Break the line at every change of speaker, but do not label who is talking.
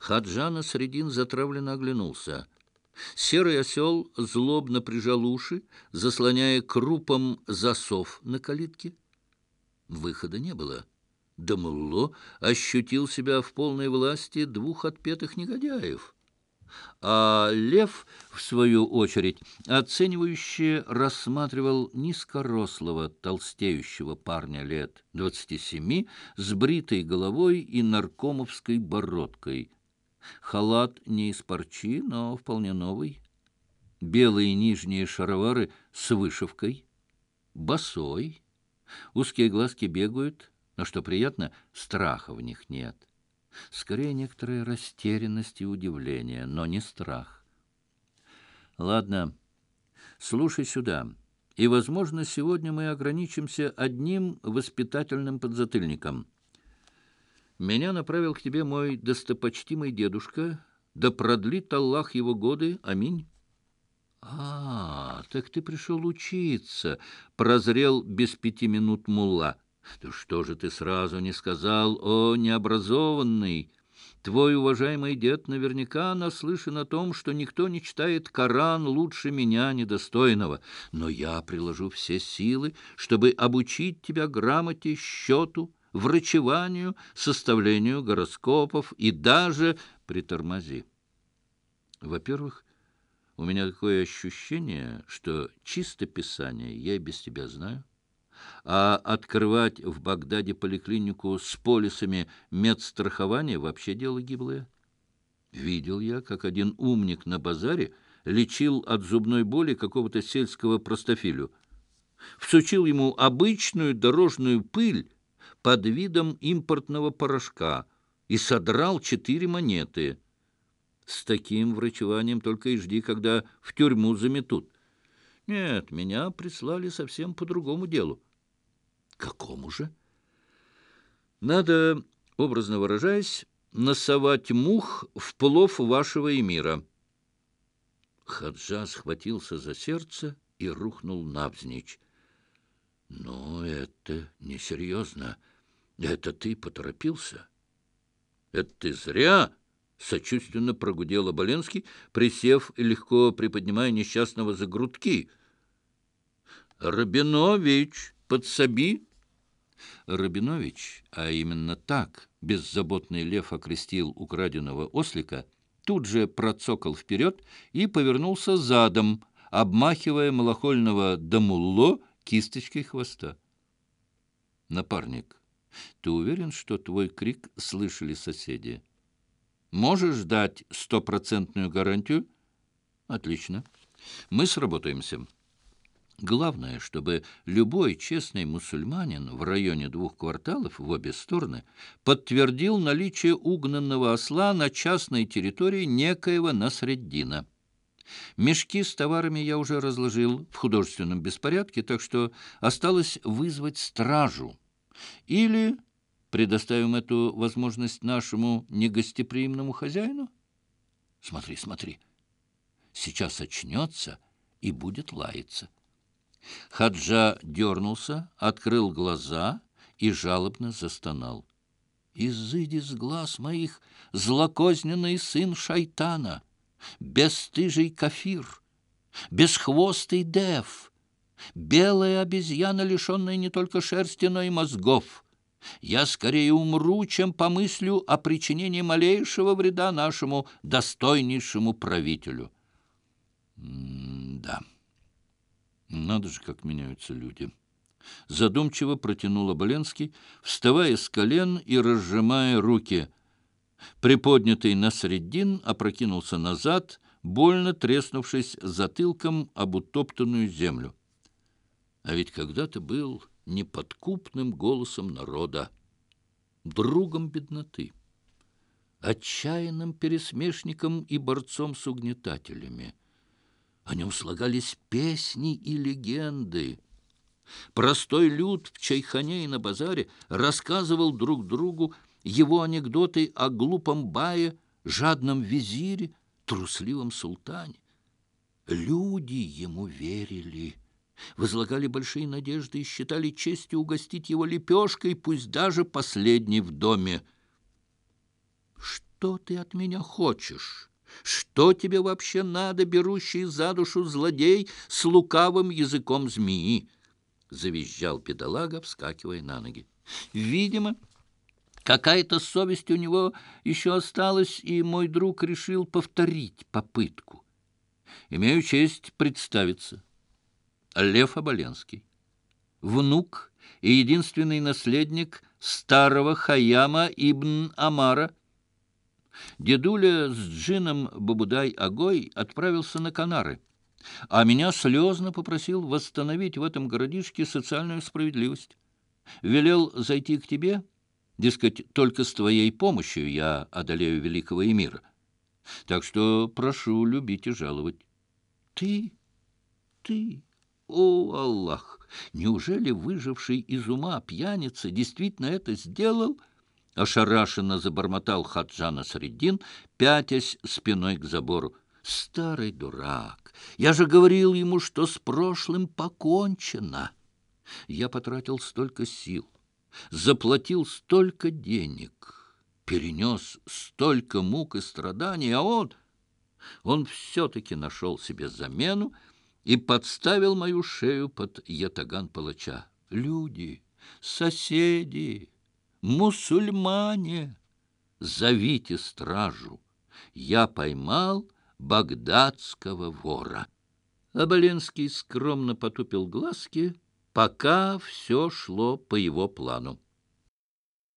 Хаджана Средин затравленно оглянулся. Серый осел злобно прижал уши, заслоняя крупом засов на калитке. Выхода не было. Дамулло ощутил себя в полной власти двух отпетых негодяев. А лев, в свою очередь, оценивающе рассматривал низкорослого, толстеющего парня лет двадцати семи с бритой головой и наркомовской бородкой. Халат не из парчи, но вполне новый. Белые нижние шаровары с вышивкой. Босой. Узкие глазки бегают, но, что приятно, страха в них нет. Скорее, некоторая растерянность и удивление, но не страх. Ладно, слушай сюда. И, возможно, сегодня мы ограничимся одним воспитательным подзатыльником. Меня направил к тебе мой достопочтимый дедушка, да продлит Аллах его годы. Аминь. «А, так ты пришел учиться», — прозрел без пяти минут мулла. Да что же ты сразу не сказал, о необразованный? Твой уважаемый дед наверняка наслышан о том, что никто не читает Коран лучше меня, недостойного. Но я приложу все силы, чтобы обучить тебя грамоте, счету, врачеванию, составлению гороскопов и даже притормози. Во-первых, у меня такое ощущение, что чисто писание я и без тебя знаю а открывать в Багдаде поликлинику с полисами медстрахования вообще дело гиблое. Видел я, как один умник на базаре лечил от зубной боли какого-то сельского простофилю. Всучил ему обычную дорожную пыль под видом импортного порошка и содрал четыре монеты. С таким врачеванием только и жди, когда в тюрьму заметут. Нет, меня прислали совсем по другому делу. Какому же? Надо, образно выражаясь, носовать мух в плов вашего эмира. Хаджа схватился за сердце и рухнул навзничь. «Но это несерьезно. Это ты поторопился?» «Это ты зря!» — сочувственно прогудел Оболенский, присев и легко приподнимая несчастного за грудки. «Рабинович, подсоби!» Рабинович, а именно так беззаботный лев окрестил украденного ослика, тут же процокал вперед и повернулся задом, обмахивая малохольного дамулло кисточкой хвоста. «Напарник, ты уверен, что твой крик слышали соседи? Можешь дать стопроцентную гарантию?» «Отлично. Мы сработаемся». Главное, чтобы любой честный мусульманин в районе двух кварталов в обе стороны подтвердил наличие угнанного осла на частной территории некоего Насреддина. Мешки с товарами я уже разложил в художественном беспорядке, так что осталось вызвать стражу. Или предоставим эту возможность нашему негостеприимному хозяину? Смотри, смотри, сейчас очнется и будет лаяться. Хаджа дернулся, открыл глаза и жалобно застонал. «Изыди с глаз моих, злокозненный сын шайтана, бесстыжий кафир, бесхвостый дев, белая обезьяна, лишенная не только шерсти, но и мозгов. Я скорее умру, чем помыслю о причинении малейшего вреда нашему достойнейшему правителю». М «Да». Надо же, как меняются люди. Задумчиво протянул Оболенский, вставая с колен и разжимая руки. Приподнятый на средин опрокинулся назад, больно треснувшись затылком об утоптанную землю. А ведь когда-то был неподкупным голосом народа, другом бедноты, отчаянным пересмешником и борцом с угнетателями. О нем слагались песни и легенды. Простой люд в чайхане и на базаре рассказывал друг другу его анекдоты о глупом бае, жадном визире, трусливом султане. Люди ему верили, возлагали большие надежды и считали честью угостить его лепешкой, пусть даже последней в доме. что ты от меня хочешь? Что тебе вообще надо, берущий за душу злодей с лукавым языком змеи?» — завизжал педалага, вскакивая на ноги. «Видимо...» Какая-то совесть у него еще осталась, и мой друг решил повторить попытку. Имею честь представиться. Лев Оболенский, внук и единственный наследник старого Хаяма ибн Амара. Дедуля с джином Бабудай-Агой отправился на Канары, а меня слезно попросил восстановить в этом городишке социальную справедливость. Велел зайти к тебе — Дескать, только с твоей помощью я одолею великого эмира. Так что прошу любить и жаловать. Ты, ты, о Аллах! Неужели выживший из ума пьяница действительно это сделал? Ошарашенно забормотал Хаджана Среддин, пятясь спиной к забору. Старый дурак! Я же говорил ему, что с прошлым покончено. Я потратил столько сил заплатил столько денег, перенес столько мук и страданий, а он... Он все-таки нашел себе замену и подставил мою шею под ятаган палача. Люди, соседи, мусульмане, зовите стражу. Я поймал багдадского вора. Оболенский скромно потупил глазки, пока все шло по его плану.